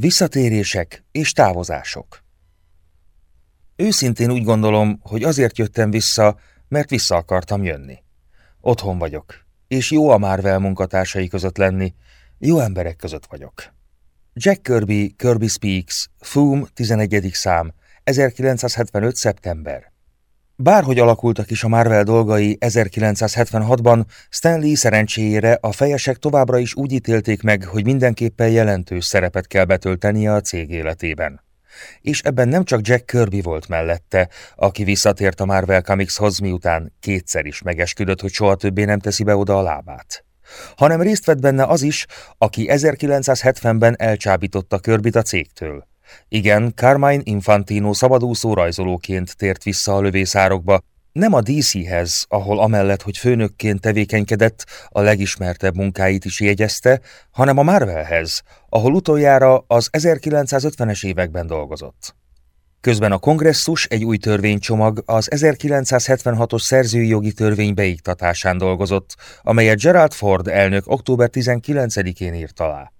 Visszatérések és távozások Őszintén úgy gondolom, hogy azért jöttem vissza, mert vissza akartam jönni. Otthon vagyok, és jó a Marvel munkatársai között lenni, jó emberek között vagyok. Jack Kirby, Kirby Speaks, Foom 11. szám, 1975. szeptember. Bárhogy alakultak is a Marvel dolgai 1976-ban, Stanley szerencséjére a fejesek továbbra is úgy ítélték meg, hogy mindenképpen jelentős szerepet kell betöltenie a cég életében. És ebben nem csak Jack Kirby volt mellette, aki visszatért a Marvel Comicshoz, miután kétszer is megesküdött, hogy soha többé nem teszi be oda a lábát hanem részt vett benne az is, aki 1970-ben elcsábította Körbit a cégtől. Igen, Carmine Infantino szabadúszó rajzolóként tért vissza a lövészárokba, nem a DC-hez, ahol amellett, hogy főnökként tevékenykedett, a legismertebb munkáit is jegyezte, hanem a Marvelhez, ahol utoljára az 1950-es években dolgozott. Közben a kongresszus egy új törvénycsomag az 1976-os szerzői jogi törvény beiktatásán dolgozott, amelyet Gerald Ford elnök október 19-én írt alá.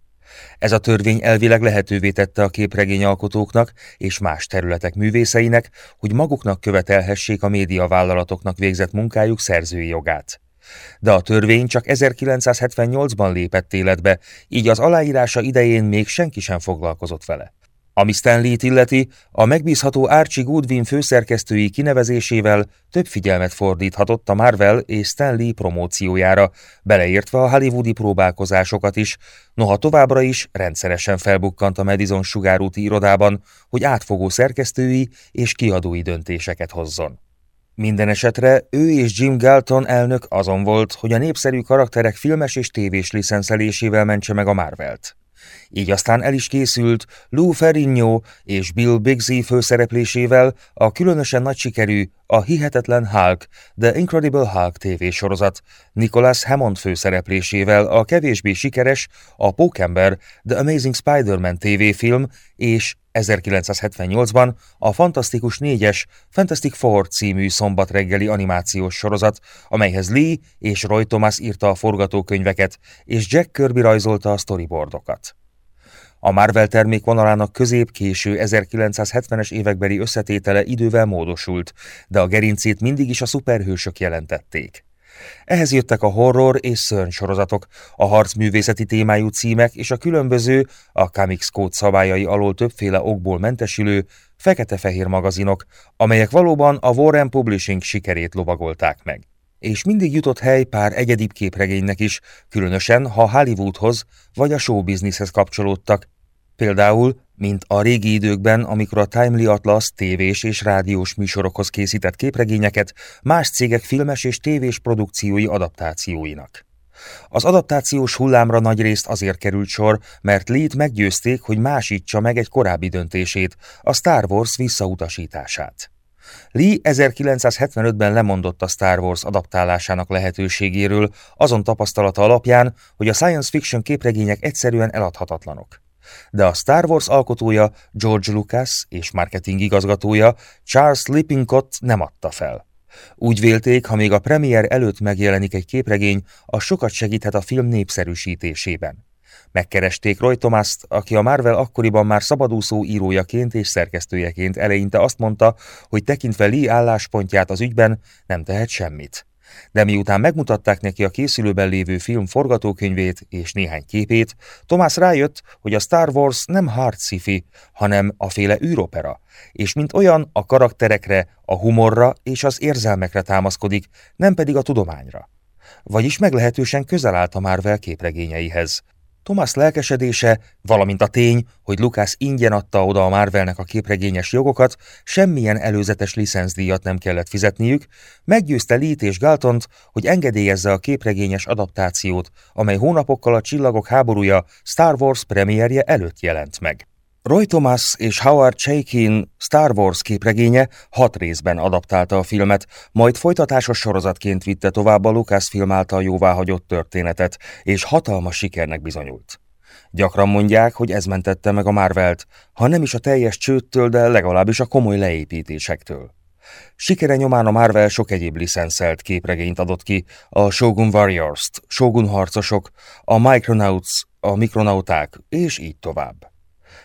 Ez a törvény elvileg lehetővé tette a képregényalkotóknak és más területek művészeinek, hogy maguknak követelhessék a médiavállalatoknak végzett munkájuk szerzői jogát. De a törvény csak 1978-ban lépett életbe, így az aláírása idején még senki sem foglalkozott vele. Ami Stanley-t illeti, a megbízható Archie Goodwin főszerkesztői kinevezésével több figyelmet fordíthatott a Marvel és Stanley promóciójára, beleértve a hollywoodi próbálkozásokat is, noha továbbra is rendszeresen felbukkant a Madison sugárúti irodában, hogy átfogó szerkesztői és kiadói döntéseket hozzon. Minden esetre ő és Jim Galton elnök azon volt, hogy a népszerű karakterek filmes és tévés licenszelésével mentse meg a Marvelt. Így aztán el is készült Lou Ferrigno és Bill Bixby főszereplésével a különösen nagy sikerű A Hihetetlen Hulk, The Incredible Hulk tévésorozat, Nicholas Hammond főszereplésével a kevésbé sikeres A Pókember, The Amazing Spider-Man tévéfilm és 1978-ban a Fantasztikus 4-es Fantastic Four című szombat reggeli animációs sorozat, amelyhez Lee és Roy Thomas írta a forgatókönyveket, és Jack Kirby rajzolta a storyboardokat. A Marvel termékvonalának közép-késő 1970-es évekbeli összetétele idővel módosult, de a gerincét mindig is a szuperhősök jelentették. Ehhez jöttek a horror és szörny sorozatok, a harcművészeti témájú címek és a különböző, a Comics Code szabályai alól többféle okból mentesülő, fekete-fehér magazinok, amelyek valóban a Warren Publishing sikerét lovagolták meg. És mindig jutott hely pár egyedibb képregénynek is, különösen ha Hollywoodhoz vagy a showbizniszhez kapcsolódtak, Például, mint a régi időkben, amikor a Timely Atlas tévés és rádiós műsorokhoz készített képregényeket más cégek filmes és tévés produkciói adaptációinak. Az adaptációs hullámra nagyrészt azért került sor, mert Lee-t meggyőzték, hogy másítsa meg egy korábbi döntését, a Star Wars visszautasítását. Lee 1975-ben lemondott a Star Wars adaptálásának lehetőségéről, azon tapasztalata alapján, hogy a science fiction képregények egyszerűen eladhatatlanok de a Star Wars alkotója George Lucas és marketing igazgatója Charles Lippincott nem adta fel. Úgy vélték, ha még a premier előtt megjelenik egy képregény, az sokat segíthet a film népszerűsítésében. Megkeresték Roy thomas aki a Marvel akkoriban már szabadúszó írójaként és szerkesztőjeként eleinte azt mondta, hogy tekintve Lee álláspontját az ügyben nem tehet semmit de miután megmutatták neki a készülőben lévő film forgatókönyvét és néhány képét, Tomás rájött, hogy a Star Wars nem hard sci-fi, hanem a féle űropera, és mint olyan a karakterekre, a humorra és az érzelmekre támaszkodik, nem pedig a tudományra. Vagyis meglehetősen közel állt a Marvel képregényeihez. Thomas lelkesedése, valamint a tény, hogy Lucas ingyen adta oda a Marvelnek a képregényes jogokat, semmilyen előzetes licenszdíjat nem kellett fizetniük, meggyőzte Lee és Galtont, hogy engedélyezze a képregényes adaptációt, amely hónapokkal a Csillagok háborúja Star Wars premierje előtt jelent meg. Roy Thomas és Howard Chaykin Star Wars képregénye hat részben adaptálta a filmet, majd folytatásos sorozatként vitte tovább a Lucasfilm által jóváhagyott történetet, és hatalmas sikernek bizonyult. Gyakran mondják, hogy ez mentette meg a Marvelt, ha nem is a teljes csőttől, de legalábbis a komoly leépítésektől. Sikere nyomán a Marvel sok egyéb licenszelt képregényt adott ki, a Shogun Warriors-t, Shogun harcosok, a Micronauts, a Mikronauták, és így tovább.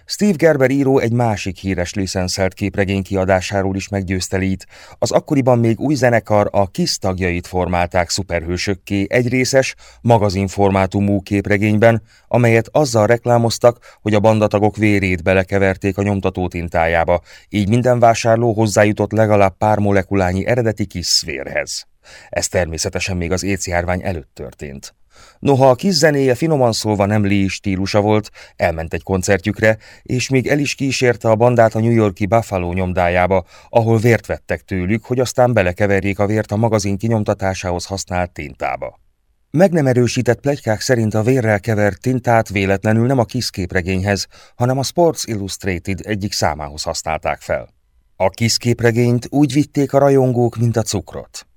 Steve Gerber író egy másik híres licenszelt képregény kiadásáról is meggyőzte Lee-t. Az akkoriban még új zenekar a KISS tagjait formálták szuperhősökké egy részes, magazinformátumú képregényben, amelyet azzal reklámoztak, hogy a bandatagok vérét belekeverték a nyomtató tintájába, így minden vásárló hozzájutott legalább pár molekulányi eredeti KISS vérhez. Ez természetesen még az éjjárvány előtt történt. Noha a kis zenéje finoman szólva nem Lee stílusa volt, elment egy koncertjükre, és még el is kísérte a bandát a New Yorki Buffalo nyomdájába, ahol vért vettek tőlük, hogy aztán belekeverjék a vért a magazin kinyomtatásához használt tintába. Meg nem erősített plegykák szerint a vérrel kevert tintát véletlenül nem a Kiss képregényhez, hanem a Sports Illustrated egyik számához használták fel. A Kiss képregényt úgy vitték a rajongók, mint a cukrot.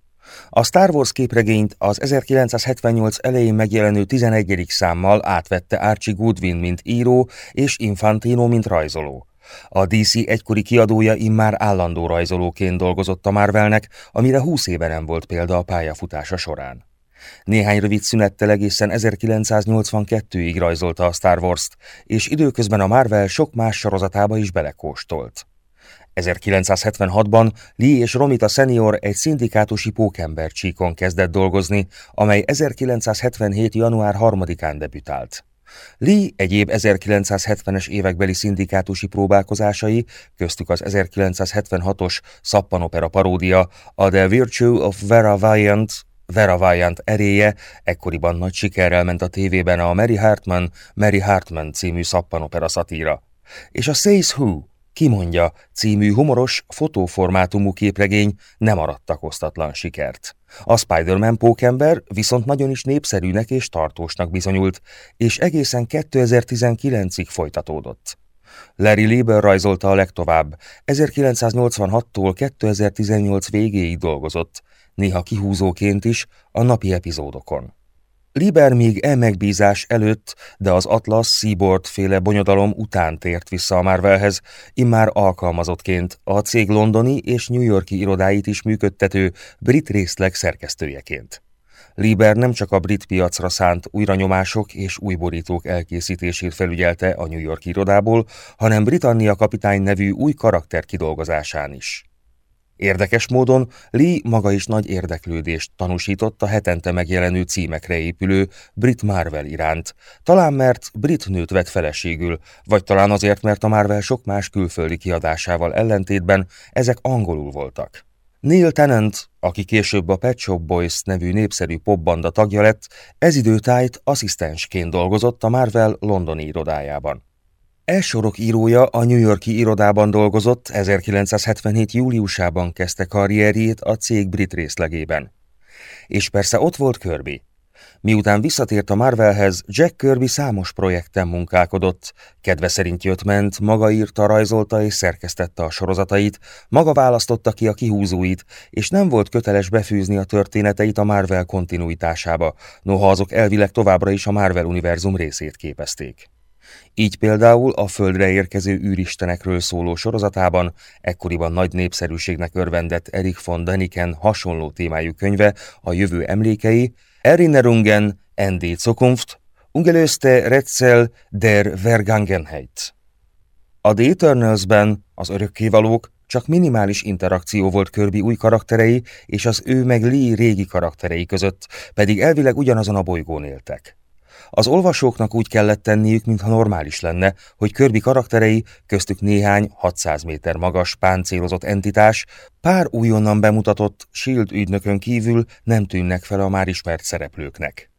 A Star Wars képregényt az 1978 elején megjelenő 11. számmal átvette Archie Goodwin, mint író, és Infantino, mint rajzoló. A DC egykori kiadója immár állandó rajzolóként dolgozott a Marvelnek, amire 20 éve nem volt példa a pályafutása során. Néhány rövid szünettel egészen 1982-ig rajzolta a Star Wars-t, és időközben a Marvel sok más sorozatába is belekóstolt. 1976-ban Lee és Romita senior egy szindikátusi pókember csíkon kezdett dolgozni, amely 1977. január 3-án debütált. Lee egyéb 1970-es évekbeli szindikátusi próbálkozásai, köztük az 1976-os szappanopera paródia, a The Virtue of Vera Valiant, Vera Valiant eréje ekkoriban nagy sikerrel ment a tévében a Mary Hartman, Mary Hartman című szappanopera szatíra, és a Says Who, Kimondja című humoros, fotóformátumú képregény nem arattak osztatlan sikert. A Spider-Man pókember viszont nagyon is népszerűnek és tartósnak bizonyult, és egészen 2019-ig folytatódott. Larry Lieber rajzolta a legtovább, 1986-tól 2018 végéig dolgozott, néha kihúzóként is a napi epizódokon. Liber még e megbízás előtt, de az Atlas Seaboard féle bonyodalom után tért vissza a Marvelhez, immár alkalmazottként a cég londoni és New Yorki irodáit is működtető brit részleg szerkesztőjeként. Lieber nem csak a brit piacra szánt újranyomások és új borítók elkészítését felügyelte a New York irodából, hanem Britannia kapitány nevű új karakter kidolgozásán is. Érdekes módon Lee maga is nagy érdeklődést tanúsított a hetente megjelenő címekre épülő Brit Marvel iránt, talán mert brit nőt vett feleségül, vagy talán azért, mert a Marvel sok más külföldi kiadásával ellentétben ezek angolul voltak. Neil Tennant, aki később a Pet Shop Boys nevű népszerű popbanda tagja lett, ez időtájt asszisztensként dolgozott a Marvel londoni irodájában. Elsorok írója a New Yorki irodában dolgozott, 1977. júliusában kezdte karrierjét a cég brit részlegében. És persze ott volt Kirby. Miután visszatért a Marvelhez, Jack Kirby számos projekten munkálkodott, kedve szerint jött-ment, maga írta, rajzolta és szerkesztette a sorozatait, maga választotta ki a kihúzóit, és nem volt köteles befűzni a történeteit a Marvel kontinuitásába, noha azok elvileg továbbra is a Marvel univerzum részét képezték. Így például a földre érkező űristenekről szóló sorozatában ekkoriban nagy népszerűségnek örvendett Erik von Däniken hasonló témájú könyve A jövő emlékei, Erinnerungen an die Zukunft, Ungelöste Rätsel der Vergangenheit. A The Eternals-ben az örökkévalók csak minimális interakció volt Kirby új karakterei és az ő meg Lee régi karakterei között, pedig elvileg ugyanazon a bolygón éltek. Az olvasóknak úgy kellett tenniük, mintha normális lenne, hogy Körbi karakterei, köztük néhány 600 méter magas, páncélozott entitás, pár újonnan bemutatott SHIELD ügynökön kívül nem tűnnek fel a már ismert szereplőknek.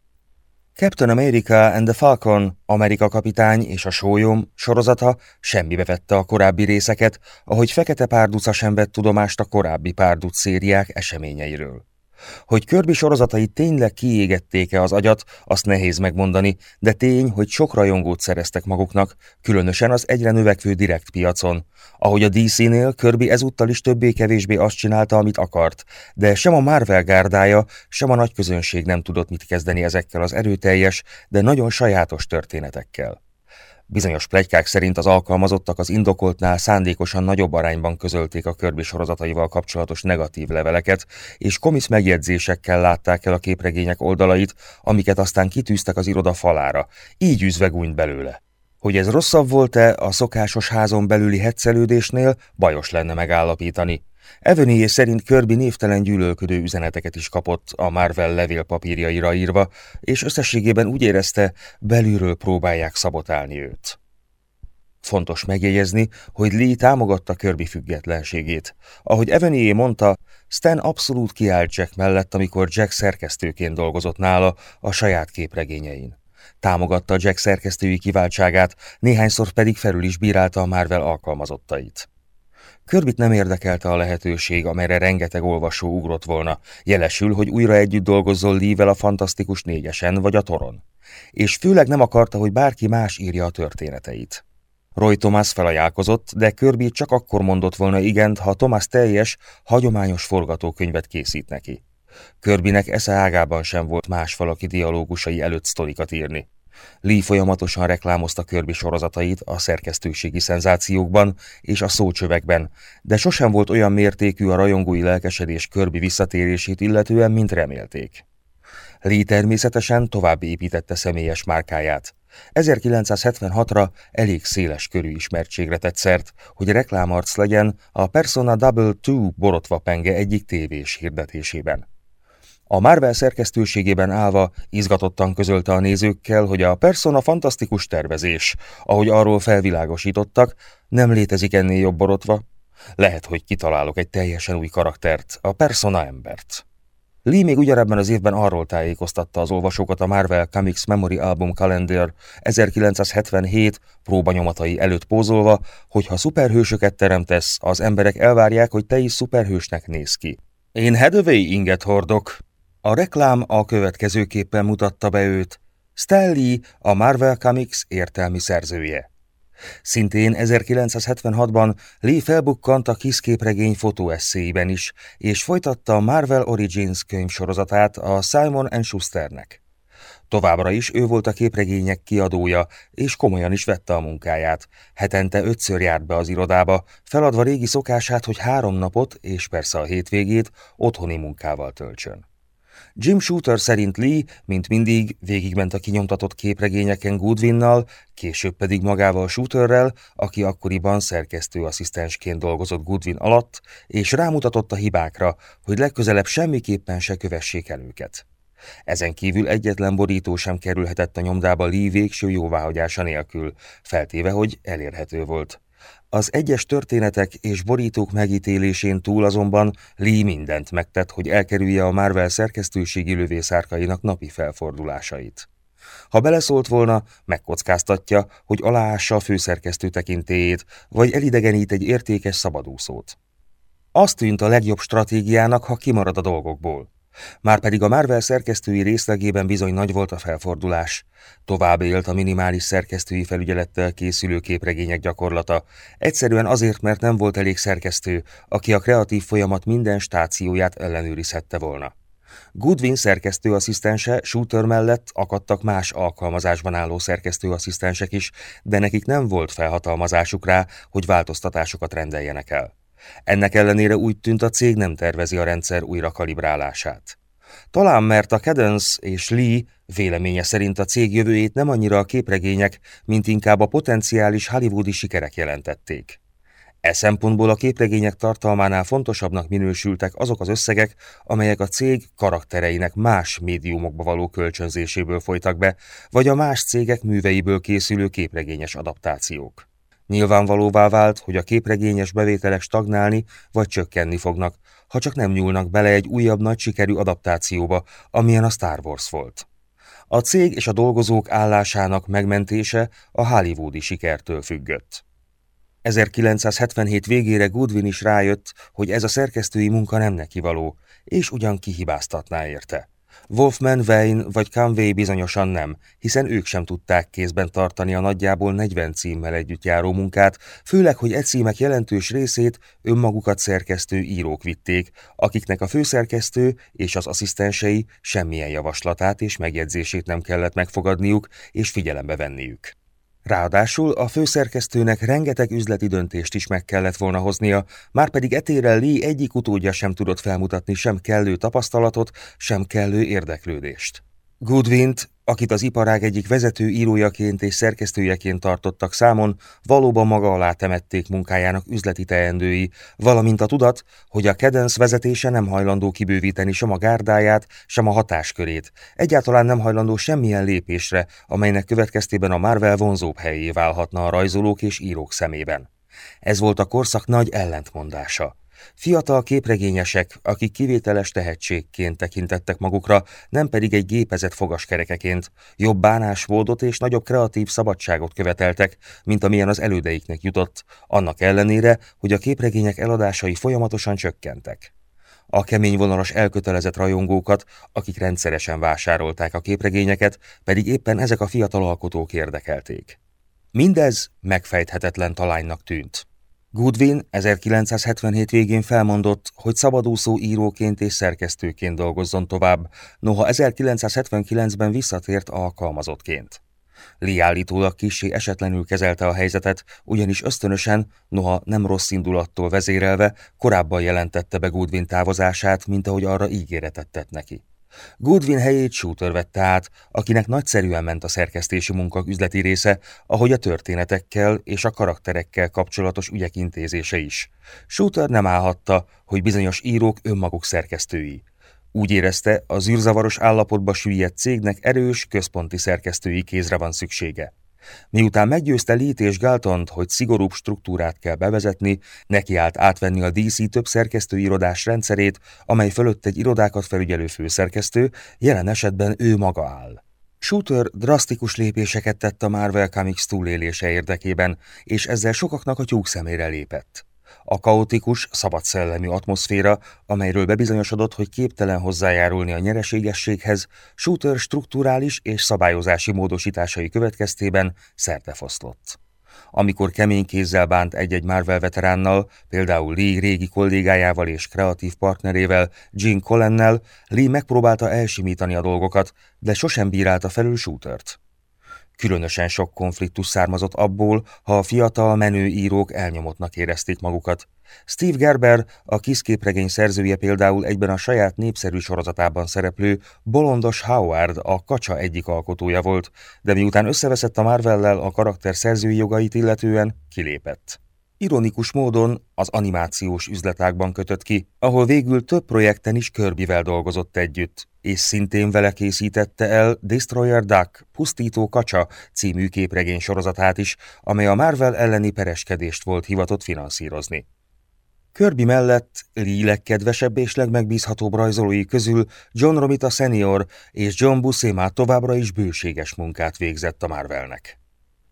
Captain America and the Falcon, Amerika kapitány és a sólyom sorozata semmibe vette a korábbi részeket, ahogy Fekete Párduca sem vett tudomást a korábbi párduc szériák eseményeiről. Hogy Körbi sorozatai tényleg kiégették-e az agyat, azt nehéz megmondani, de tény, hogy sok rajongót szereztek maguknak, különösen az egyre növekvő direkt piacon. Ahogy a DC-nél, Kirby ezúttal is többé-kevésbé azt csinálta, amit akart, de sem a Marvel gárdája, sem a nagy közönség nem tudott mit kezdeni ezekkel az erőteljes, de nagyon sajátos történetekkel. Bizonyos plegykák szerint az alkalmazottak az indokoltnál szándékosan nagyobb arányban közölték a Kirby sorozataival kapcsolatos negatív leveleket, és komisz megjegyzésekkel látták el a képregények oldalait, amiket aztán kitűztek az iroda falára, így üzve gúnyt belőle. Hogy ez rosszabb volt-e a szokásos házon belüli hetszelődésnél, bajos lenne megállapítani. Evönéjé szerint Kirby névtelen gyűlölködő üzeneteket is kapott a Marvel levélpapírjaira írva, és összességében úgy érezte, belülről próbálják szabotálni őt. Fontos megjegyezni, hogy Lee támogatta Kirby függetlenségét. Ahogy Evanié mondta, Stan abszolút kiállt Jack mellett, amikor Jack szerkesztőként dolgozott nála a saját képregényein. Támogatta Jack szerkesztői kiváltságát, néhányszor pedig felül is bírálta a Marvel alkalmazottait. Körbit nem érdekelte a lehetőség, amelyre rengeteg olvasó ugrott volna, jelesül, hogy újra együtt dolgozzon Lee-vel a Fantasztikus négyesen vagy a Toron. És főleg nem akarta, hogy bárki más írja a történeteit. Roy Thomas felajánlkozott, de Kirby csak akkor mondott volna igent, ha Thomas teljes, hagyományos forgatókönyvet készít neki. Körbinek esze ágában sem volt más valaki dialógusai előtt sztorikat írni. Lee folyamatosan reklámozta Kirby sorozatait a szerkesztőségi szenzációkban és a szócsövekben, de sosem volt olyan mértékű a rajongói lelkesedés Kirby visszatérését illetően, mint remélték. Lee természetesen tovább építette személyes márkáját. 1976-ra elég széles körű ismertségre tett szert, hogy reklámarc legyen a Persona Double Two borotva penge egyik tévés hirdetésében. A Marvel szerkesztőségében állva izgatottan közölte a nézőkkel, hogy a Persona fantasztikus tervezés, ahogy arról felvilágosítottak, nem létezik ennél jobb borotva. Lehet, hogy kitalálok egy teljesen új karaktert, a Persona embert. Lee még ugyanebben az évben arról tájékoztatta az olvasókat a Marvel Comics Memory Album Calendar 1977 próbanyomatai előtt pózolva, hogy ha szuperhősöket teremtesz, az emberek elvárják, hogy te is szuperhősnek néz ki. Én Hathaway inget hordok. A reklám a következőképpen mutatta be őt. Stan a Marvel Comics értelmi szerzője. Szintén 1976-ban Lee felbukkant a Kiss képregény fotóesszéiben is, és folytatta a Marvel Origins könyvsorozatát a Simon Schusternek. Továbbra is ő volt a képregények kiadója, és komolyan is vette a munkáját. Hetente ötször járt be az irodába, feladva régi szokását, hogy három napot, és persze a hétvégét otthoni munkával töltsön. Jim Shooter szerint Lee, mint mindig, végigment a kinyomtatott képregényeken Goodwinnal, később pedig magával Shooterrel, aki akkoriban szerkesztőasszisztensként dolgozott Goodwin alatt, és rámutatott a hibákra, hogy legközelebb semmiképpen se kövessék el őket. Ezen kívül egyetlen borító sem kerülhetett a nyomdába Lee végső jóváhagyása nélkül, feltéve, hogy elérhető volt. Az egyes történetek és borítók megítélésén túl azonban Lee mindent megtett, hogy elkerülje a Marvel szerkesztőségi lövészárkainak napi felfordulásait. Ha beleszólt volna, megkockáztatja, hogy aláássa a főszerkesztő tekintélyét, vagy elidegenít egy értékes szabadúszót. Azt tűnt a legjobb stratégiának, ha kimarad a dolgokból. Márpedig a Marvel szerkesztői részlegében bizony nagy volt a felfordulás. Tovább élt a minimális szerkesztői felügyelettel készülő képregények gyakorlata, egyszerűen azért, mert nem volt elég szerkesztő, aki a kreatív folyamat minden stációját ellenőrizhette volna. Goodwin szerkesztőasszisztense Shooter mellett akadtak más alkalmazásban álló szerkesztőasszisztensek is, de nekik nem volt felhatalmazásuk rá, hogy változtatásokat rendeljenek el. Ennek ellenére úgy tűnt a cég nem tervezi a rendszer újra kalibrálását. Talán mert a Cadence és Lee véleménye szerint a cég jövőjét nem annyira a képregények, mint inkább a potenciális hollywoodi sikerek jelentették. E szempontból a képregények tartalmánál fontosabbnak minősültek azok az összegek, amelyek a cég karaktereinek más médiumokba való kölcsönzéséből folytak be, vagy a más cégek műveiből készülő képregényes adaptációk. Nyilvánvalóvá vált, hogy a képregényes bevételek stagnálni vagy csökkenni fognak, ha csak nem nyúlnak bele egy újabb nagy sikerű adaptációba, amilyen a Star Wars volt. A cég és a dolgozók állásának megmentése a hollywoodi sikertől függött. 1977 végére Goodwin is rájött, hogy ez a szerkesztői munka nem neki való, és ugyan kihibáztatná érte. Wolfman, Wayne vagy Conway bizonyosan nem, hiszen ők sem tudták kézben tartani a nagyjából 40 címmel együtt járó munkát, főleg, hogy egy címek jelentős részét önmagukat szerkesztő írók vitték, akiknek a főszerkesztő és az asszisztensei semmilyen javaslatát és megjegyzését nem kellett megfogadniuk és figyelembe venniük. Ráadásul a főszerkesztőnek rengeteg üzleti döntést is meg kellett volna hoznia, márpedig etérrel Lee egyik utódja sem tudott felmutatni sem kellő tapasztalatot, sem kellő érdeklődést. Goodwint, akit az iparág egyik vezető írójaként és szerkesztőjeként tartottak számon, valóban maga alá temették munkájának üzleti teendői, valamint a tudat, hogy a Cadence vezetése nem hajlandó kibővíteni sem a gárdáját, sem a hatáskörét, egyáltalán nem hajlandó semmilyen lépésre, amelynek következtében a Marvel vonzóbb helyé válhatna a rajzolók és írók szemében. Ez volt a korszak nagy ellentmondása. Fiatal képregényesek, akik kivételes tehetségként tekintettek magukra, nem pedig egy gépezet fogaskerekeként, jobb bánásmódot és nagyobb kreatív szabadságot követeltek, mint amilyen az elődeiknek jutott, annak ellenére, hogy a képregények eladásai folyamatosan csökkentek. A kemény vonalas elkötelezett rajongókat, akik rendszeresen vásárolták a képregényeket, pedig éppen ezek a fiatal alkotók érdekelték. Mindez megfejthetetlen talánynak tűnt. Goodwin 1977 végén felmondott, hogy szabadúszó íróként és szerkesztőként dolgozzon tovább, noha 1979-ben visszatért alkalmazottként. Lee állítólag kissé esetlenül kezelte a helyzetet, ugyanis ösztönösen, noha nem rossz indulattól vezérelve, korábban jelentette be Goodwin távozását, mint ahogy arra ígéretet tett neki. Goodwin helyét Shooter vette át, akinek nagyszerűen ment a szerkesztési munka üzleti része, ahogy a történetekkel és a karakterekkel kapcsolatos ügyek intézése is. Shooter nem állhatta, hogy bizonyos írók önmaguk szerkesztői. Úgy érezte, az űrzavaros állapotba süllyedt cégnek erős, központi szerkesztői kézre van szüksége. Miután meggyőzte Lee és Galtont, hogy szigorúbb struktúrát kell bevezetni, neki állt átvenni a DC több szerkesztőirodás rendszerét, amely fölött egy irodákat felügyelő főszerkesztő, jelen esetben ő maga áll. Shooter drasztikus lépéseket tett a Marvel Comics túlélése érdekében, és ezzel sokaknak a tyúk szemére lépett. A kaotikus, szabadszellemű atmoszféra, amelyről bebizonyosodott, hogy képtelen hozzájárulni a nyereségességhez, shooter strukturális és szabályozási módosításai következtében szertefoszlott. Amikor kemény kézzel bánt egy-egy Marvel veteránnal, például Lee régi kollégájával és kreatív partnerével, Gene Collennel, Lee megpróbálta elsimítani a dolgokat, de sosem bírálta felül shootert. Különösen sok konfliktus származott abból, ha a fiatal menő írók elnyomottnak érezték magukat. Steve Gerber, a kiszképregény szerzője például egyben a saját népszerű sorozatában szereplő Bolondos Howard a Kacsa egyik alkotója volt, de miután összeveszett a Marvellel a karakter szerzői jogait illetően, kilépett. Ironikus módon az animációs üzletákban kötött ki, ahol végül több projekten is Körbivel dolgozott együtt, és szintén vele készítette el Destroyer Duck, Pusztító Kacsa című képregény sorozatát is, amely a Marvel elleni pereskedést volt hivatott finanszírozni. Kirby mellett Lee legkedvesebb és legmegbízhatóbb rajzolói közül John Romita Senior és John Buscema továbbra is bőséges munkát végzett a Marvelnek.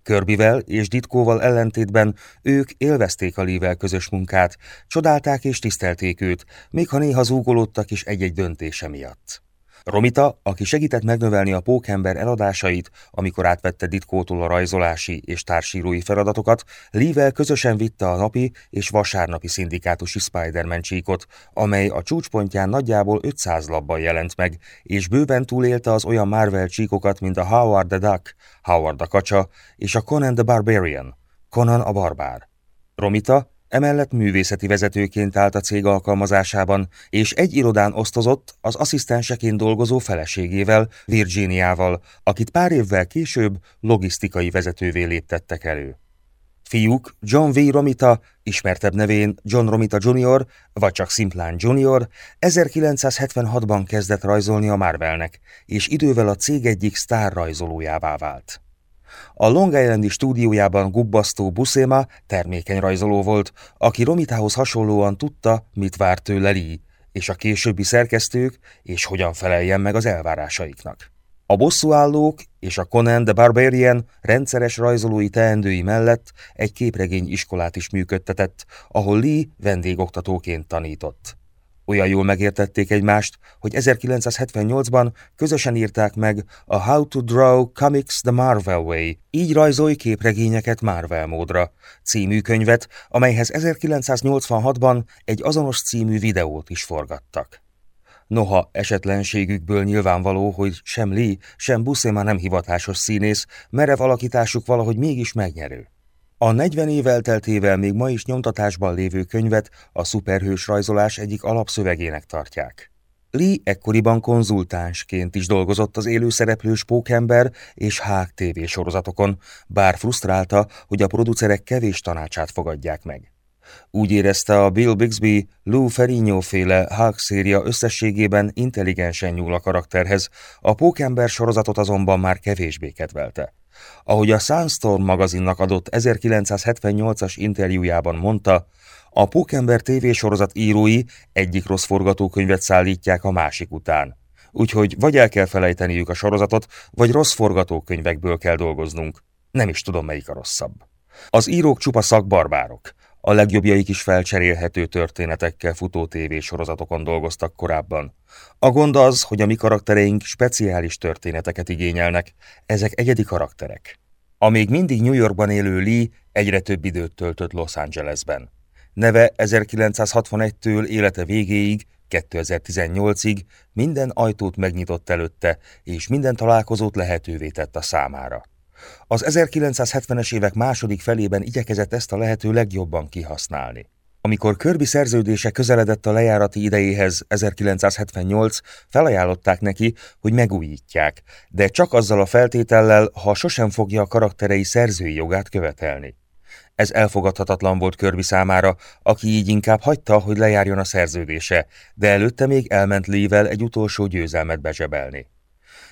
Körbivel és Ditkóval ellentétben ők élvezték a Lee-vel közös munkát, csodálták és tisztelték őt, még ha néha zúgolódtak is egy-egy döntése miatt. Romita, aki segített megnövelni a pókember eladásait, amikor átvette Ditkótól a rajzolási és társírói feladatokat, Lee-vel közösen vitte a napi és vasárnapi szindikátusi Spider-Man csíkot, amely a csúcspontján nagyjából 500 labban jelent meg, és bőven túlélte az olyan Marvel csíkokat, mint a Howard the Duck, Howard a kacsa, és a Conan the Barbarian, Conan a barbár. Romita Emellett művészeti vezetőként állt a cég alkalmazásában, és egy irodán osztozott az asszisztenseként dolgozó feleségével, Virginiával, akit pár évvel később logisztikai vezetővé léptettek elő. Fiúk John V. Romita, ismertebb nevén John Romita Jr., vagy csak szimplán Junior, 1976-ban kezdett rajzolni a Marvelnek, és idővel a cég egyik sztár rajzolójává vált. A Long Islandi stúdiójában gubbasztó Buscema termékeny rajzoló volt, aki Romitához hasonlóan tudta, mit vár tőle Lee, és a későbbi szerkesztők, és hogyan feleljen meg az elvárásaiknak. A bosszúállók és a Conan the Barbarian rendszeres rajzolói teendői mellett egy képregény iskolát is működtetett, ahol Lee vendégoktatóként tanított. Olyan jól megértették egymást, hogy 1978-ban közösen írták meg a How to Draw Comics the Marvel Way, így rajzolj képregényeket Marvel módra című könyvet, amelyhez 1986-ban egy azonos című videót is forgattak. Noha esetlenségükből nyilvánvaló, hogy sem Lee, sem Buscema nem hivatásos színész, merev alakításuk valahogy mégis megnyerő. A 40 év elteltével még ma is nyomtatásban lévő könyvet a szuperhős rajzolás egyik alapszövegének tartják. Lee ekkoriban konzultánsként is dolgozott az élőszereplős Pókember és TV sorozatokon, bár frusztrálta, hogy a producerek kevés tanácsát fogadják meg. Úgy érezte a Bill Bixby, Lou Ferrigno féle Hulk széria összességében intelligensen nyúl a karakterhez, a Pókember sorozatot azonban már kevésbé kedvelte. Ahogy a Sunstorm magazinnak adott 1978-as interjújában mondta, a Pókember tévésorozat írói egyik rossz forgatókönyvet szállítják a másik után. Úgyhogy vagy el kell felejteniük a sorozatot, vagy rossz forgatókönyvekből kell dolgoznunk. Nem is tudom, melyik a rosszabb. Az írók csupa szakbarbárok. A legjobbjaik is felcserélhető történetekkel futó tévésorozatokon dolgoztak korábban. A gond az, hogy a mi karaktereink speciális történeteket igényelnek, ezek egyedi karakterek. A még mindig New Yorkban élő Lee egyre több időt töltött Los Angelesben. Neve 1961-től élete végéig, 2018-ig minden ajtót megnyitott előtte, és minden találkozót lehetővé tett a számára. Az 1970-es évek második felében igyekezett ezt a lehető legjobban kihasználni. Amikor Kirby szerződése közeledett a lejárati idejéhez 1978, felajánlották neki, hogy megújítják, de csak azzal a feltétellel, ha sosem fogja a karakterei szerzői jogát követelni. Ez elfogadhatatlan volt Kirby számára, aki így inkább hagyta, hogy lejárjon a szerződése, de előtte még elment Lee-vel egy utolsó győzelmet bezsebelni.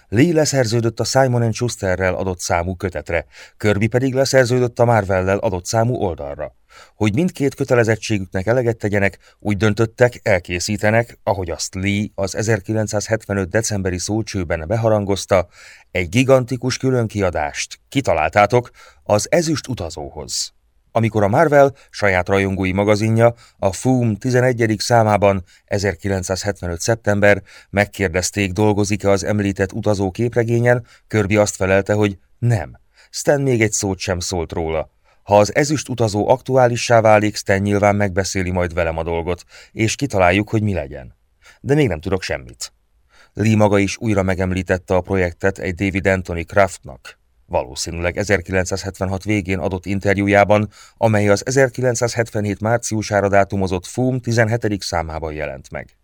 Lee leszerződött a Simon Schusterrel adott számú kötetre, Kirby pedig leszerződött a Marvellel adott számú oldalra. Hogy mindkét kötelezettségüknek eleget tegyenek, úgy döntöttek, elkészítenek, ahogy azt Lee az 1975. decemberi szócsőben beharangozta, egy gigantikus különkiadást, kitaláltátok, az ezüst utazóhoz. Amikor a Marvel saját rajongói magazinja a FUM 11. számában 1975. szeptember megkérdezték, dolgozik-e az említett utazó képregényen, Kirby azt felelte, hogy nem. Stan még egy szót sem szólt róla. Ha az ezüst utazó aktuálissá válik, Stan nyilván megbeszéli majd velem a dolgot, és kitaláljuk, hogy mi legyen. De még nem tudok semmit. Lee maga is újra megemlítette a projektet egy David Anthony Kraftnak, valószínűleg 1976 végén adott interjújában, amely az 1977 márciusára dátumozott FUM 17. számában jelent meg.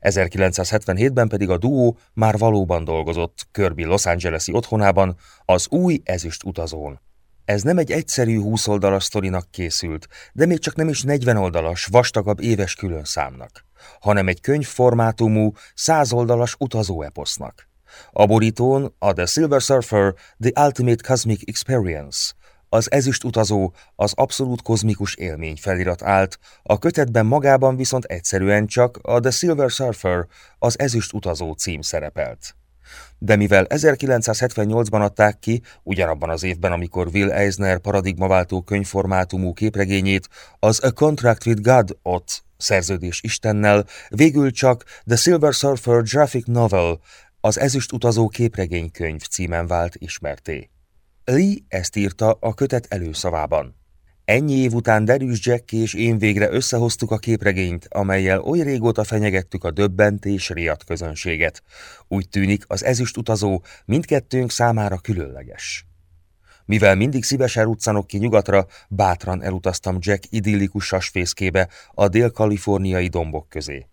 1977-ben pedig a duó már valóban dolgozott Kirby Los Angeles-i otthonában, az új ezüst utazón. Ez nem egy egyszerű 20 oldalas sztorinak készült, de még csak nem is 40 oldalas, vastagabb éves különszámnak, hanem egy könyvformátumú, 100 oldalas utazóeposznak. A borítón a The Silver Surfer The Ultimate Cosmic Experience, az ezüst utazó, az abszolút kozmikus élmény felirat állt, a kötetben magában viszont egyszerűen csak a The Silver Surfer, az ezüst utazó cím szerepelt. De mivel 1978-ban adták ki, ugyanabban az évben, amikor Will Eisner paradigmaváltó könyvformátumú képregényét, az A Contract with God ott szerződés Istennel, végül csak The Silver Surfer Graphic Novel, az Ezüst utazó képregénykönyv címen vált ismerté. Lee ezt írta a kötet előszavában. Ennyi év után Derűs Jack és én végre összehoztuk a képregényt, amelyel oly régóta fenyegettük a döbbent és riadt közönséget. Úgy tűnik, az ezüst utazó mindkettőnk számára különleges. Mivel mindig szívesen ruccanok ki nyugatra, bátran elutaztam Jack idillikus sasfészkébe a dél-kaliforniai dombok közé.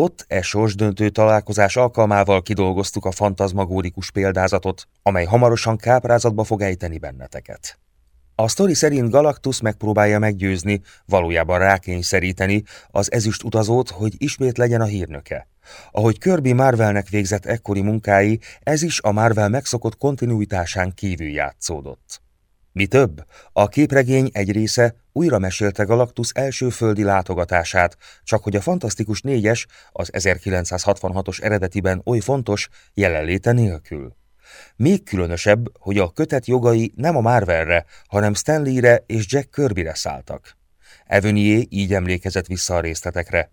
Ott e sorsdöntő találkozás alkalmával kidolgoztuk a fantazmagórikus példázatot, amely hamarosan káprázatba fog ejteni benneteket. A sztori szerint Galactus megpróbálja meggyőzni, valójában rákényszeríteni az ezüst utazót, hogy ismét legyen a hírnöke. Ahogy Kirby Marvelnek végzett ekkori munkái, ez is a Marvel megszokott kontinuitásán kívül játszódott. Mi több, a képregény egy része újra mesélte Galactus első földi látogatását, csak hogy a Fantasztikus négyes az 1966-os eredetiben oly fontos jelenléte nélkül. Még különösebb, hogy a kötet jogai nem a Marvelre, hanem Stanleyre és Jack Kirbyre szálltak. Evanier így emlékezett vissza a részletekre.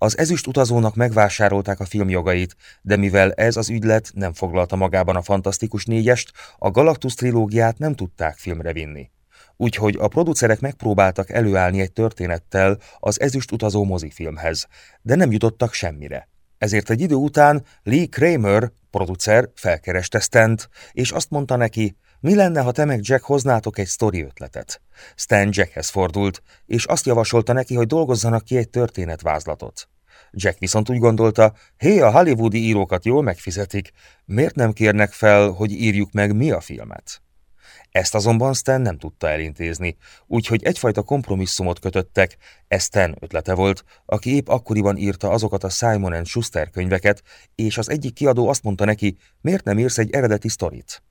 Az ezüst utazónak megvásárolták a filmjogait, de mivel ez az ügylet nem foglalta magában a Fantasztikus négyest, a Galactus trilógiát nem tudták filmre vinni. Úgyhogy a producerek megpróbáltak előállni egy történettel az ezüst utazó mozifilmhez, de nem jutottak semmire. Ezért egy idő után Lee Kramer, producer, felkereste Stant, és azt mondta neki, mi lenne, ha te meg Jack hoznátok egy sztori ötletet? Stan Jackhez fordult, és azt javasolta neki, hogy dolgozzanak ki egy történetvázlatot. Jack viszont úgy gondolta, hé, a hollywoodi írókat jól megfizetik, miért nem kérnek fel, hogy írjuk meg mi a filmet? Ezt azonban Stan nem tudta elintézni, úgyhogy egyfajta kompromisszumot kötöttek, ez Stan ötlete volt, aki épp akkoriban írta azokat a Simon Schuster könyveket, és az egyik kiadó azt mondta neki, miért nem írsz egy eredeti sztorit?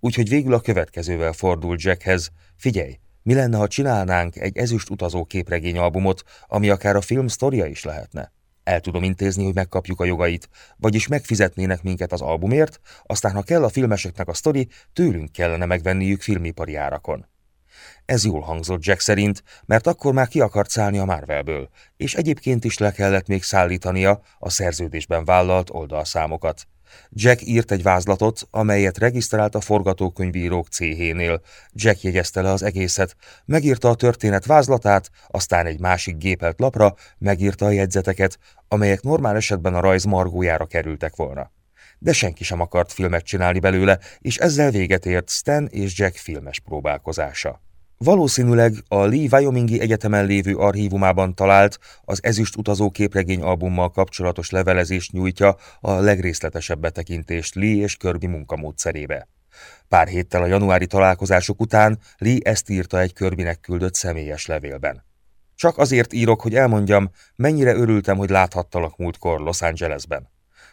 Úgyhogy végül a következővel fordult Jackhez, figyelj, mi lenne, ha csinálnánk egy ezüst utazó képregényalbumot, ami akár a film sztoria is lehetne? El tudom intézni, hogy megkapjuk a jogait, vagyis megfizetnének minket az albumért, aztán ha kell a filmeseknek a sztori, tőlünk kellene megvenniük filmipari árakon. Ez jól hangzott Jack szerint, mert akkor már ki akart szállni a Marvelből, és egyébként is le kellett még szállítania a szerződésben vállalt oldalszámokat. Jack írt egy vázlatot, amelyet regisztrált a forgatókönyvírók céhénél. Jack jegyezte le az egészet, megírta a történet vázlatát, aztán egy másik gépelt lapra megírta a jegyzeteket, amelyek normál esetben a rajz margójára kerültek volna. De senki sem akart filmet csinálni belőle, és ezzel véget ért Stan és Jack filmes próbálkozása. Valószínűleg a Lee Wyomingi Egyetemen lévő archívumában talált az ezüst utazó képregény albummal kapcsolatos levelezést nyújtja a legrészletesebb betekintést Lee és Kirby munkamódszerébe. Pár héttel a januári találkozások után Lee ezt írta egy Körbinek küldött személyes levélben. Csak azért írok, hogy elmondjam, mennyire örültem, hogy láthattalak múltkor Los Angelesben.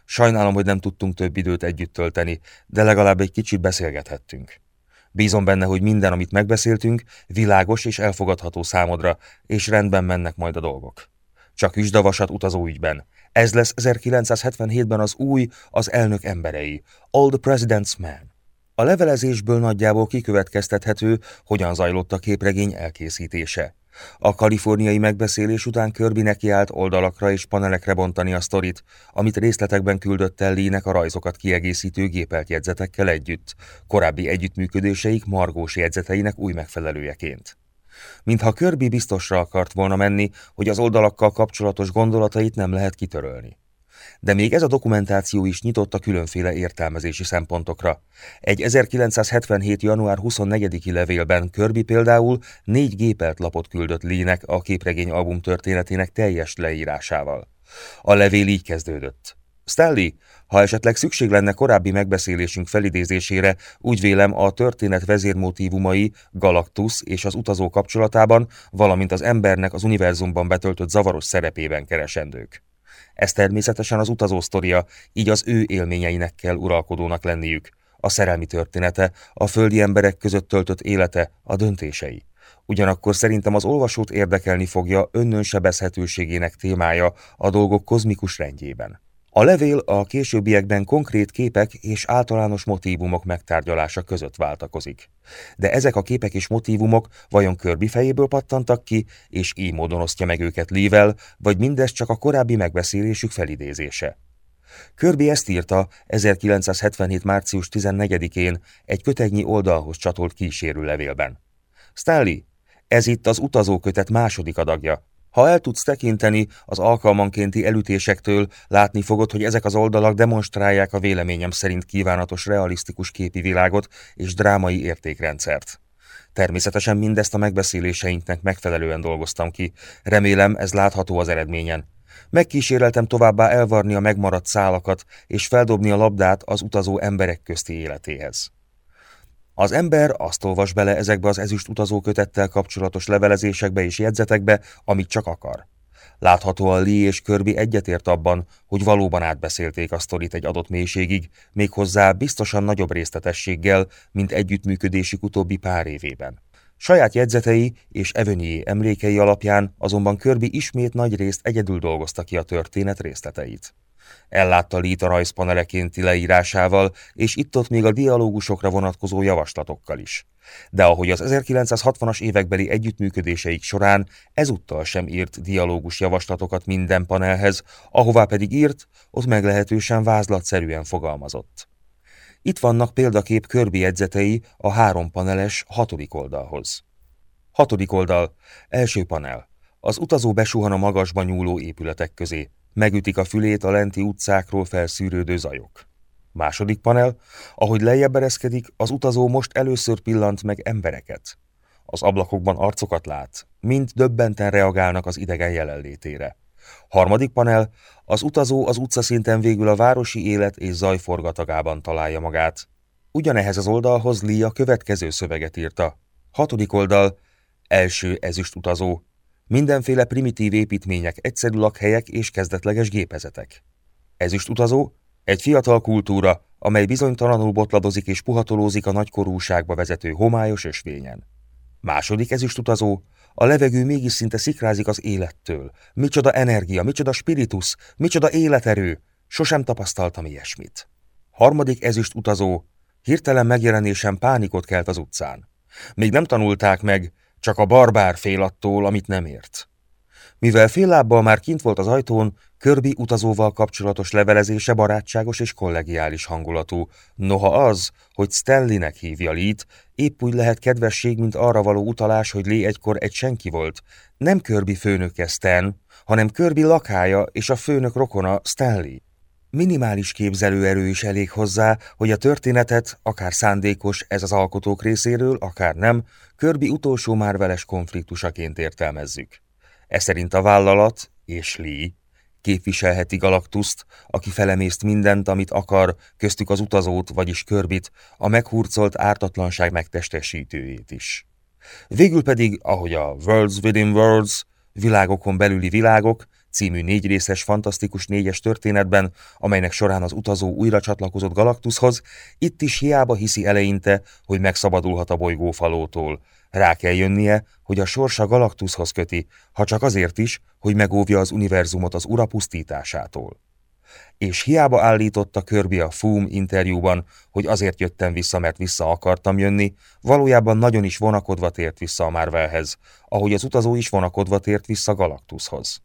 Sajnálom, hogy nem tudtunk több időt együtt tölteni, de legalább egy kicsit beszélgethettünk. Bízom benne, hogy minden, amit megbeszéltünk, világos és elfogadható számodra, és rendben mennek majd a dolgok. Csak üsdavasat utazó ügyben. Ez lesz 1977-ben az új, az elnök emberei, All the President's Man. A levelezésből nagyjából kikövetkeztethető, hogyan zajlott a képregény elkészítése. A kaliforniai megbeszélés után Kirby nekiállt oldalakra és panelekre bontani a sztorit, amit részletekben küldött el Lee-nek a rajzokat kiegészítő gépelt jegyzetekkel együtt, korábbi együttműködéseik margós jegyzeteinek új megfelelőjeként. Mintha Kirby biztosra akart volna menni, hogy az oldalakkal kapcsolatos gondolatait nem lehet kitörölni. De még ez a dokumentáció is nyitott a különféle értelmezési szempontokra. Egy 1977. január 24-i levélben Kirby például négy gépelt lapot küldött Lee-nek a képregény album történetének teljes leírásával. A levél így kezdődött. Stanley, ha esetleg szükség lenne korábbi megbeszélésünk felidézésére, úgy vélem a történet vezérmotívumai, Galactus és az utazó kapcsolatában, valamint az embernek az univerzumban betöltött zavaros szerepében keresendők. Ez természetesen az utazó sztoria, így az ő élményeinek kell uralkodónak lenniük. A szerelmi története, a földi emberek között töltött élete, a döntései. Ugyanakkor szerintem az olvasót érdekelni fogja önnön sebezhetőségének témája a dolgok kozmikus rendjében. A levél a későbbiekben konkrét képek és általános motívumok megtárgyalása között váltakozik. De ezek a képek és motívumok vajon Kirby fejéből pattantak ki, és így módon osztja meg őket Lee-vel, vagy mindez csak a korábbi megbeszélésük felidézése. Kirby ezt írta 1977. március 14-én egy kötegnyi oldalhoz csatolt kísérő levélben. Stanley, ez itt az utazókötet második adagja, ha el tudsz tekinteni az alkalmankénti elütésektől, látni fogod, hogy ezek az oldalak demonstrálják a véleményem szerint kívánatos realisztikus képi világot és drámai értékrendszert. Természetesen mindezt a megbeszéléseinknek megfelelően dolgoztam ki, remélem ez látható az eredményen. Megkíséreltem továbbá elvarni a megmaradt szálakat és feldobni a labdát az utazó emberek közti életéhez. Az ember azt olvas bele ezekbe az ezüst utazókötettel kapcsolatos levelezésekbe és jegyzetekbe, amit csak akar. Láthatóan Lee és Kirby egyetért abban, hogy valóban átbeszélték a sztorit egy adott mélységig, méghozzá biztosan nagyobb részletességgel, mint együttműködésük utóbbi pár évében. Saját jegyzetei és Evönyé emlékei alapján azonban Kirby ismét nagy részt egyedül dolgozta ki a történet részleteit. Ellátta Lita rajzpanelekénti leírásával, és itt-ott még a dialógusokra vonatkozó javaslatokkal is. De ahogy az 1960-as évekbeli együttműködéseik során ezúttal sem írt dialógus javaslatokat minden panelhez, ahová pedig írt, ott meglehetősen vázlatszerűen fogalmazott. Itt vannak példakép körbi jegyzetei a három paneles hatodik oldalhoz. Hatodik oldal, első panel. Az utazó besuhan a magasban nyúló épületek közé. Megütik a fülét a lenti utcákról felszűrődő zajok. Második panel, ahogy lejjebb ereszkedik, az utazó most először pillant meg embereket. Az ablakokban arcokat lát, mind döbbenten reagálnak az idegen jelenlétére. Harmadik panel, az utazó az utcaszinten végül a városi élet és zaj forgatagában találja magát. Ugyanehhez az oldalhoz Lee a következő szöveget írta. Hatodik oldal, első ezüst utazó. Mindenféle primitív építmények, egyszerű lakhelyek és kezdetleges gépezetek. Ezüst utazó, egy fiatal kultúra, amely bizonytalanul botladozik és puhatolózik a nagykorúságba vezető homályos ösvényen. Második ezüstutazó, a levegő mégis szinte szikrázik az élettől. Micsoda energia, micsoda spiritus, micsoda életerő, sosem tapasztaltam ilyesmit. Harmadik ezüst utazó, hirtelen megjelenésen pánikot kelt az utcán. Még nem tanulták meg, csak a barbár fél attól, amit nem ért. Mivel fél lábbal már kint volt az ajtón, Körbi utazóval kapcsolatos levelezése barátságos és kollegiális hangulatú. Noha az, hogy Stanleynek hívja Lee-t, épp úgy lehet kedvesség, mint arra való utalás, hogy Lee egykor egy senki volt. Nem Körbi főnöke Stan, hanem Körbi lakája és a főnök rokona Stanley. Minimális képzelőerő is elég hozzá, hogy a történetet, akár szándékos ez az alkotók részéről, akár nem, Körbi utolsó márveles konfliktusaként értelmezzük. Ez szerint a vállalat és Lee képviselheti Galaktuszt, aki felemészt mindent, amit akar, köztük az utazót, vagyis Körbit, a meghurcolt ártatlanság megtestesítőjét is. Végül pedig, ahogy a Worlds Within Worlds, világokon belüli világok, című négyrészes fantasztikus négyes történetben, amelynek során az utazó újra csatlakozott Galaktuszhoz, itt is hiába hiszi eleinte, hogy megszabadulhat a bolygófalótól, rá kell jönnie, hogy a sorsa Galaktuszhoz köti, ha csak azért is, hogy megóvja az univerzumot az ura pusztításától. És hiába állította Kirby a Foom interjúban, hogy azért jöttem vissza, mert vissza akartam jönni, valójában nagyon is vonakodva tért vissza a Marvelhez, ahogy az utazó is vonakodva tért vissza Galaktuszhoz.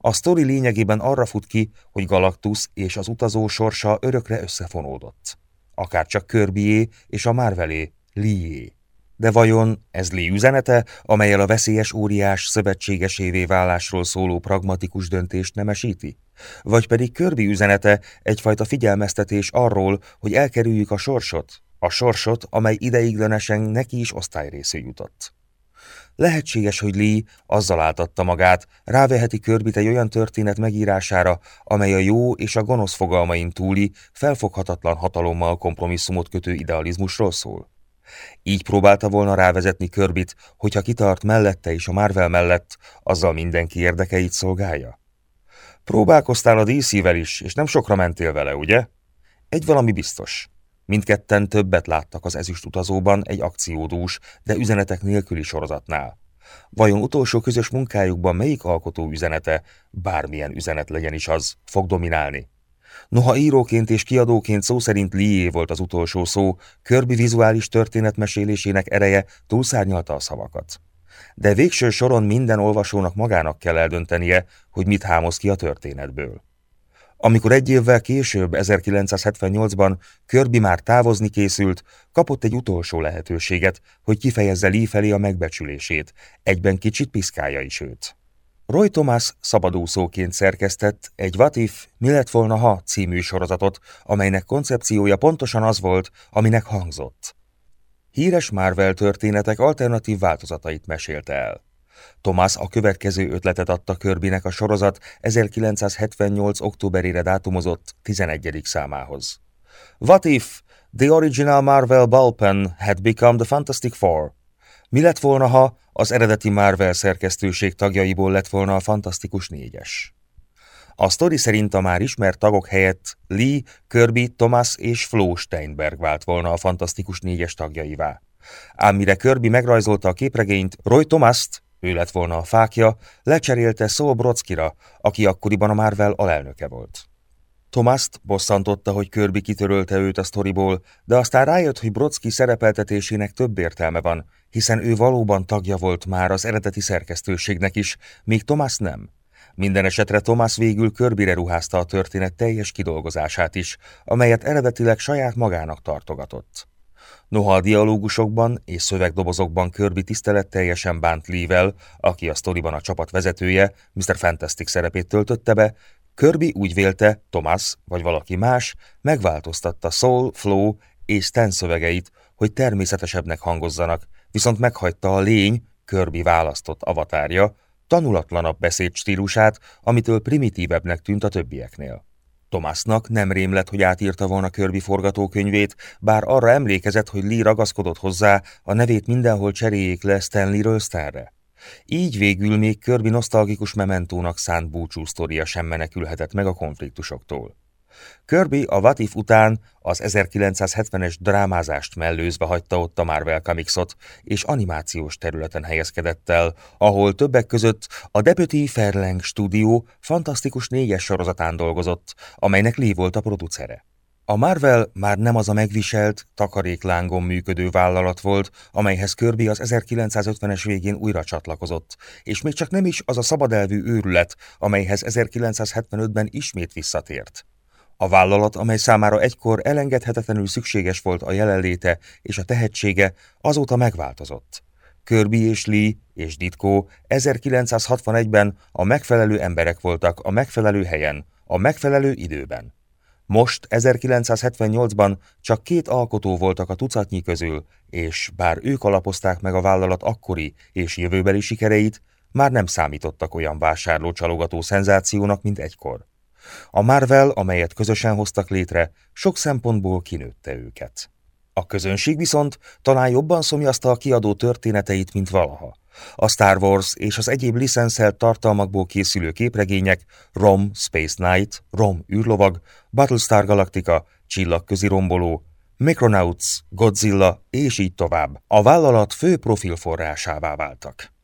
A sztori lényegében arra fut ki, hogy Galaktusz és az utazó sorsa örökre összefonódott. Akár csak Kirbyé és a Marvelé, Lee-é. De vajon ez Lee üzenete, amelyel a veszélyes óriás szövetségesévé válásról szóló pragmatikus döntést nemesíti? Vagy pedig Kirby üzenete egyfajta figyelmeztetés arról, hogy elkerüljük a sorsot, a sorsot, amely ideiglenesen neki is osztályrészű jutott. Lehetséges, hogy Lee azzal áltatta magát, ráveheti Körbit egy olyan történet megírására, amely a jó és a gonosz fogalmain túli, felfoghatatlan hatalommal kompromisszumot kötő idealizmusról szól. Így próbálta volna rávezetni Körbit, hogyha kitart mellette és a Marvel mellett, azzal mindenki érdekeit szolgálja. Próbálkoztál a DC-vel is, és nem sokra mentél vele, ugye? Egy valami biztos. Mindketten többet láttak az ezüst utazóban egy akciódús, de üzenetek nélküli sorozatnál. Vajon utolsó közös munkájukban melyik alkotó üzenete, bármilyen üzenet legyen is az, fog dominálni? Noha íróként és kiadóként szó szerint Lié volt az utolsó szó, Kirby vizuális történetmesélésének ereje túlszárnyalta a szavakat. De végső soron minden olvasónak magának kell eldöntenie, hogy mit hámoz ki a történetből. Amikor egy évvel később, 1978-ban Kirby már távozni készült, kapott egy utolsó lehetőséget, hogy kifejezze Lee felé a megbecsülését, egyben kicsit piszkálja is őt. Roy Thomas szabadúszóként szerkesztett egy What If, mi lett volna ha című sorozatot, amelynek koncepciója pontosan az volt, aminek hangzott. Híres Marvel történetek alternatív változatait mesélte el. Thomas a következő ötletet adta Körbinek a sorozat 1978. októberére dátumozott 11. számához. What if the original Marvel ballpen had become the Fantastic Four? Mi lett volna, ha az eredeti Marvel szerkesztőség tagjaiból lett volna a Fantasztikus Négyes? A sztori szerint a már ismert tagok helyett Lee, Kirby, Thomas és Flo Steinberg vált volna a Fantasztikus Négyes tagjaivá. Ám mire Kirby megrajzolta a képregényt, Roy Thomas-t, ő lett volna a fákja, lecserélte Saul Brockira, aki akkoriban a Marvel alelnöke volt. Tomaszt bosszantotta, hogy Kirby kitörölte őt a sztoriból, de aztán rájött, hogy Brodsky szerepeltetésének több értelme van, hiszen ő valóban tagja volt már az eredeti szerkesztőségnek is, míg Thomas nem. Minden esetre Thomas végül Körbire ruházta a történet teljes kidolgozását is, amelyet eredetileg saját magának tartogatott. Noha a dialógusokban és szövegdobozokban Kirby tiszteletteljesen bánt Lee-vel, aki a sztoriban a csapat vezetője, Mr. Fantastic szerepét töltötte be, Kirby úgy vélte, Thomas vagy valaki más megváltoztatta Soul, Flow és Stan szövegeit, hogy természetesebbnek hangozzanak, viszont meghagyta a lény, Kirby választott avatárja, tanulatlanabb beszédstílusát, amitől primitívebbnek tűnt a többieknél. Thomasnak nem rém lett, hogy átírta volna Kirby forgatókönyvét, bár arra emlékezett, hogy Lee ragaszkodott hozzá, a nevét mindenhol cseréljék le Stanley Stanre. Így végül még Kirby nosztalgikus mementónak szánt búcsú sztoria sem menekülhetett meg a konfliktusoktól. Kirby a Vatif után az 1970-es drámázást mellőzve hagyta ott a Marvel Comicsot, és animációs területen helyezkedett el, ahol többek között a Deputy Fairlang Studio fantasztikus négyes sorozatán dolgozott, amelynek Lee volt a producere. A Marvel már nem az a megviselt, takaréklángon működő vállalat volt, amelyhez Kirby az 1950-es végén újra csatlakozott, és még csak nem is az a szabadelvű őrület, amelyhez 1975-ben ismét visszatért. A vállalat, amely számára egykor elengedhetetlenül szükséges volt a jelenléte és a tehetsége, azóta megváltozott. Kirby és Lee és Ditko 1961-ben a megfelelő emberek voltak a megfelelő helyen, a megfelelő időben. Most, 1978-ban csak két alkotó voltak a tucatnyi közül, és bár ők alapozták meg a vállalat akkori és jövőbeli sikereit, már nem számítottak olyan vásárló-csalogató szenzációnak, mint egykor. A Marvel, amelyet közösen hoztak létre, sok szempontból kinőtte őket. A közönség viszont talán jobban szomjazta a kiadó történeteit, mint valaha. A Star Wars és az egyéb licenszelt tartalmakból készülő képregények, Rom, Space Knight, Rom, űrlovag, Battlestar Galactica, Csillagközi romboló, Micronauts, Godzilla és így tovább a vállalat fő profilforrásává váltak.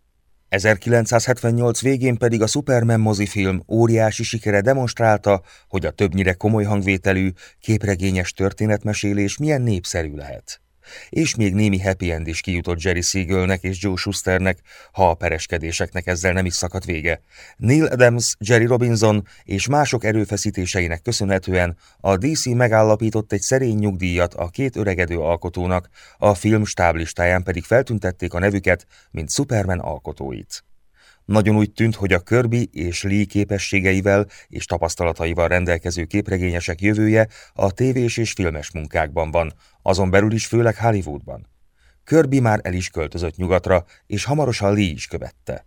1978 végén pedig a Superman mozifilm óriási sikere demonstrálta, hogy a többnyire komoly hangvételű, képregényes történetmesélés milyen népszerű lehet. És még némi happy end is kijutott Jerry Siegelnek és Joe Schusternek, ha a pereskedéseknek ezzel nem is szakadt vége. Neil Adams, Jerry Robinson és mások erőfeszítéseinek köszönhetően a DC megállapított egy szerény nyugdíjat a két öregedő alkotónak, a film stáblistáján pedig feltüntették a nevüket, mint Superman alkotóit. Nagyon úgy tűnt, hogy a Kirby és Lee képességeivel és tapasztalataival rendelkező képregényesek jövője a tévés és filmes munkákban van, azon belül is főleg Hollywoodban. Kirby már el is költözött nyugatra, és hamarosan Lee is követte.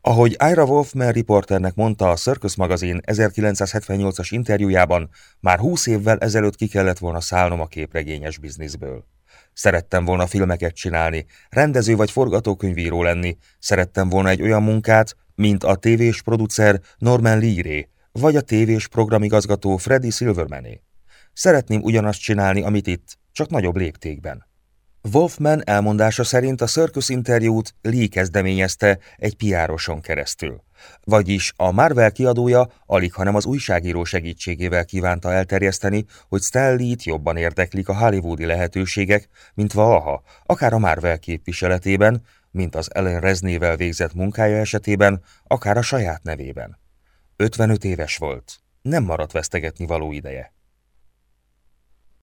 Ahogy Ira Wolfman riporternek mondta a Circus magazin 1978-as interjújában, már húsz évvel ezelőtt ki kellett volna szállnom a képregényes bizniszből. Szerettem volna filmeket csinálni, rendező vagy forgatókönyvíró lenni, szerettem volna egy olyan munkát, mint a tévés producer Norman Leary, vagy a tévés programigazgató Freddy Silvermané. Szeretném ugyanazt csinálni, amit itt, csak nagyobb léptékben. Wolfman elmondása szerint a Circus interjút Lee kezdeményezte egy piároson keresztül. Vagyis a Marvel kiadója alig, hanem az újságíró segítségével kívánta elterjeszteni, hogy Stan Lee-t jobban érdeklik a hollywoodi lehetőségek, mint valaha, akár a Marvel képviseletében, mint az Ellen Reznével végzett munkája esetében, akár a saját nevében. 55 éves volt. Nem maradt vesztegetni való ideje.